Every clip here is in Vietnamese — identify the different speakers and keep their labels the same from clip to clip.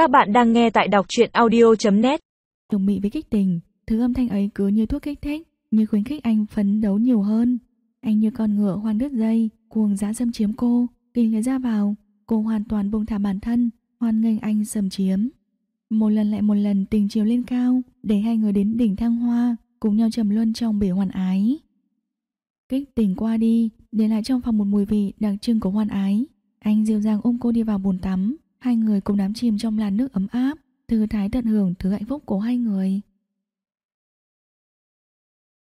Speaker 1: Các bạn đang nghe tại đọc truyện audio.net
Speaker 2: Đồng mị với kích tình, thứ âm thanh ấy cứ như thuốc kích thích, như khuyến khích anh phấn đấu nhiều hơn. Anh như con ngựa hoan đứt dây, cuồng dã xâm chiếm cô, kinh người ra vào, cô hoàn toàn buông thả bản thân, hoan nghênh anh xâm chiếm. Một lần lại một lần tình chiều lên cao, để hai người đến đỉnh thăng hoa, cùng nhau trầm luân trong bể hoàn ái. Kích tình qua đi, để lại trong phòng một mùi vị đặc trưng của hoan ái. Anh dịu dàng ôm cô đi vào bồn tắm, hai người cùng đám chìm trong làn nước ấm áp, thư thái tận hưởng thứ hạnh phúc của hai người.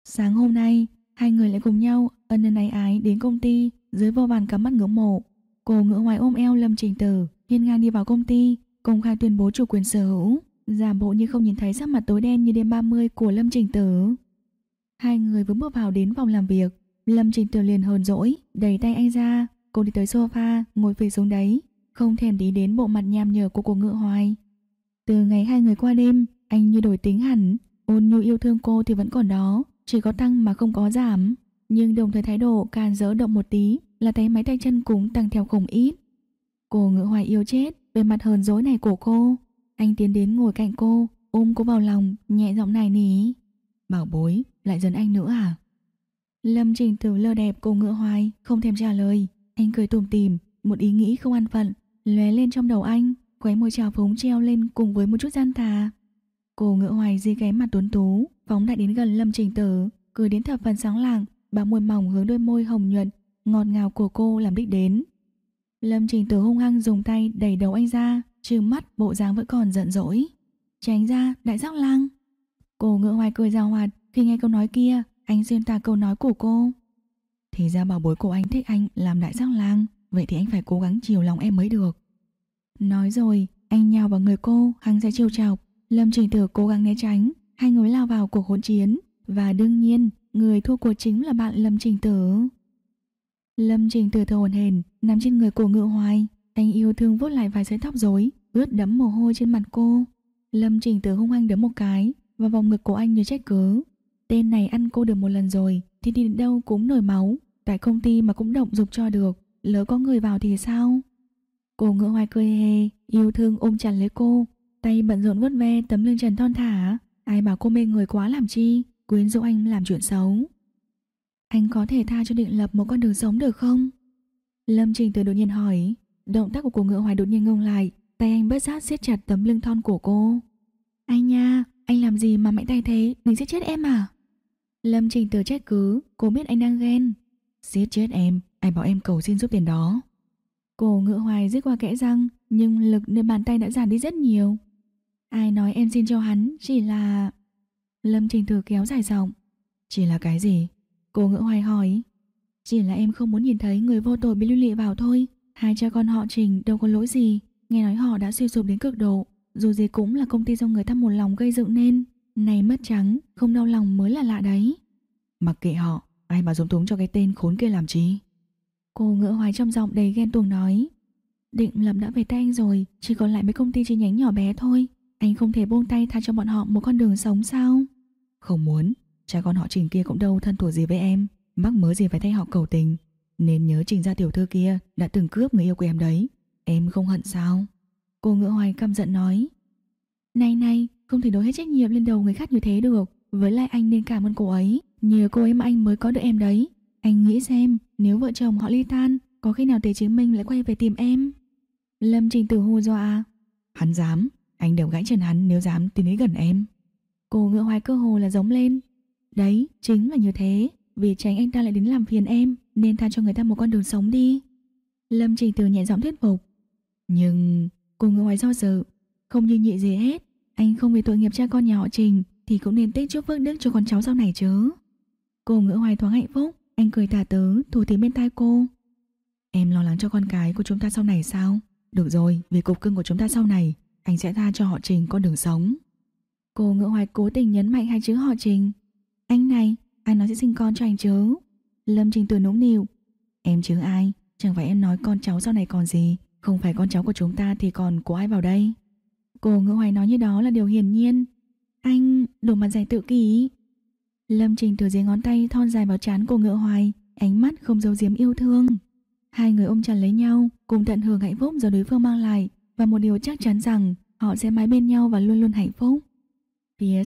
Speaker 2: Sáng hôm nay, hai người lại cùng nhau ân ân ái ái đến công ty dưới vô bàn cắm mắt ngưỡng mộ. Cô ngựa ngoài ôm eo Lâm Trình Tử, hiên ngang đi vào công ty, công khai tuyên bố chủ quyền sở hữu, giả bộ như không nhìn thấy sắc mặt tối đen như đêm 30 của Lâm Trình Tử. Hai người vừa bước vào đến phòng làm việc, Lâm Trình Tử liền hờn dỗi, đẩy tay anh ra, cô đi tới sofa, ngồi phịch xuống đấy, không thèm tí đến bộ mặt nham nhở của cô ngựa hoài. Từ ngày hai người qua đêm, anh như đổi tính hẳn, ôn nhu yêu thương cô thì vẫn còn đó, chỉ có tăng mà không có giảm. Nhưng đồng thời thái độ càng dỡ động một tí là thấy máy tay chân cũng tăng theo không ít. Cô ngựa hoài yêu chết về mặt hờn dối này của cô. Anh tiến đến ngồi cạnh cô, ôm cô vào lòng, nhẹ giọng này nỉ. Bảo bối, lại dần anh nữa à? Lâm Trình Tử lơ đẹp cô ngựa hoài, không thèm trả lời. Anh cười tùm tìm, một ý nghĩ không an phận, lóe lên trong đầu anh, khóe môi trào phúng treo lên cùng với một chút gian tà. Cô ngựa hoài di ghé mặt tuấn tú, phóng đại đến gần Lâm Trình Tử, cười đến thập phần sáng lạng, bà môi mỏng hướng đôi môi hồng nhuận, ngọt ngào của cô làm đích đến. Lâm Trình Tử hung hăng dùng tay đẩy đầu anh ra, trừng mắt bộ dáng vẫn còn giận dỗi. Tránh ra, đại giác lang. Cô ngựa hoài cười rào hoạt khi nghe câu nói kia, anh xuyên tạc câu nói của cô. Thì ra bảo bối của anh thích anh làm đại giác lang, vậy thì anh phải cố gắng chiều lòng em mới được. Nói rồi, anh nhào vào người cô, hăng sẽ chiêu chọc. Lâm Trình Tử cố gắng né tránh, hai người lao vào cuộc hỗn chiến. Và đương nhiên, người thua cuộc chính là bạn Lâm Trình Tử. Lâm Trình Tử thở hổn hển, nằm trên người cô ngựa hoài. Anh yêu thương vuốt lại vài sợi tóc rối, ướt đẫm mồ hôi trên mặt cô. Lâm Trình Tử hung hăng đấm một cái và vòng ngực của anh như trách cứ. Tên này ăn cô được một lần rồi thì đi đến đâu cũng nổi máu. Tại công ty mà cũng động dục cho được, lỡ có người vào thì sao? Cô ngựa hoài cười hề, yêu thương ôm chặt lấy cô, tay bận rộn vuốt ve tấm lưng trần thon thả. Ai bảo cô mê người quá làm chi, quyến rũ anh làm chuyện xấu. Anh có thể tha cho định lập một con đường sống được không? Lâm Trình từ đột nhiên hỏi, động tác của cô ngựa hoài đột nhiên ngừng lại, tay anh bất giác siết chặt tấm lưng thon của cô. Anh nha, anh làm gì mà mạnh tay thế, định giết chết em à? Lâm Trình từ trách cứ, cô biết anh đang ghen. Giết chết em, ai bảo em cầu xin giúp tiền đó. cô ngựa hoài rít qua kẽ răng, nhưng lực nơi bàn tay đã giảm đi rất nhiều. Ai nói em xin cho hắn, chỉ là... Lâm Trình Thừa kéo dài giọng. Chỉ là cái gì? Cô ngựa hoài hỏi. Chỉ là em không muốn nhìn thấy người vô tội bị lưu lị vào thôi. Hai cha con họ Trình đâu có lỗi gì. Nghe nói họ đã suy sụp đến cực độ. Dù gì cũng là công ty do người ta một lòng gây dựng nên. Này mất trắng, không đau lòng mới là lạ đấy. Mặc kệ họ, ai mà giống túng cho cái tên khốn kia làm chi? Cô ngỡ hoài trong giọng đầy ghen tuồng nói. Định lập đã về tay anh rồi Chỉ còn lại mấy công ty chi nhánh nhỏ bé thôi. Anh không thể buông tay tha cho bọn họ một con đường sống sao? Không muốn. Cha con họ trình kia cũng đâu thân thuộc gì với em. Mắc mớ gì phải thay họ cầu tình. Nên nhớ trình gia tiểu thư kia Đã từng cướp người yêu của em đấy. Em không hận sao? Cô ngựa hoài căm giận nói. Này này không thể đổ hết trách nhiệm lên đầu người khác như thế được. Với lại anh nên cảm ơn cô ấy. Nhờ cô ấy mà anh mới có được em đấy anh nghĩ xem, nếu vợ chồng họ ly tan, có khi nào Tề Chiến Minh lại quay về tìm em? Lâm Trình Tử hù dọa. Hắn dám, anh đều gãy chân hắn nếu dám tiến đến gần em. Cô ngựa hoài cơ hồ là giống lên. Đấy, chính là như thế. Vì tránh anh ta lại đến làm phiền em, nên tha cho người ta một con đường sống đi. Lâm Trình Tử nhẹ giọng thuyết phục. Nhưng cô ngựa hoài do dự, không như nhị gì hết. Anh không vì tội nghiệp cha con nhà họ Trình thì cũng nên tích chút phước đức cho con cháu sau này chứ. Cô ngựa hoài thoáng hạnh phúc, anh cười tà tớ, thủ tí bên tai cô. Em lo lắng cho con cái của chúng ta sau này sao? Được rồi, vì cục cưng của chúng ta sau này, anh sẽ tha cho họ Trình con đường sống. Cô ngựa hoài cố tình nhấn mạnh hai chữ họ Trình. Anh này, anh nói sẽ sinh con cho anh chứ? Lâm Trình từ nũng nịu. Em chứ ai? Chẳng phải em nói con cháu sau này còn gì? Không phải con cháu của chúng ta thì còn của ai vào đây? Cô ngựa hoài nói như đó là điều hiển nhiên. Anh, đồ mặt dày tự kỷ. Lâm Trình từ dưới ngón tay thon dài vào trán của ngựa hoài, ánh mắt không giấu giếm yêu thương. Hai người ôm chặt lấy nhau, cùng tận hưởng hạnh phúc do đối phương mang lại và một điều chắc chắn rằng họ sẽ mãi bên nhau và luôn luôn hạnh phúc. Phía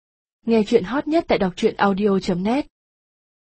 Speaker 1: Nghe chuyện hot nhất tại đọc truyện audio.net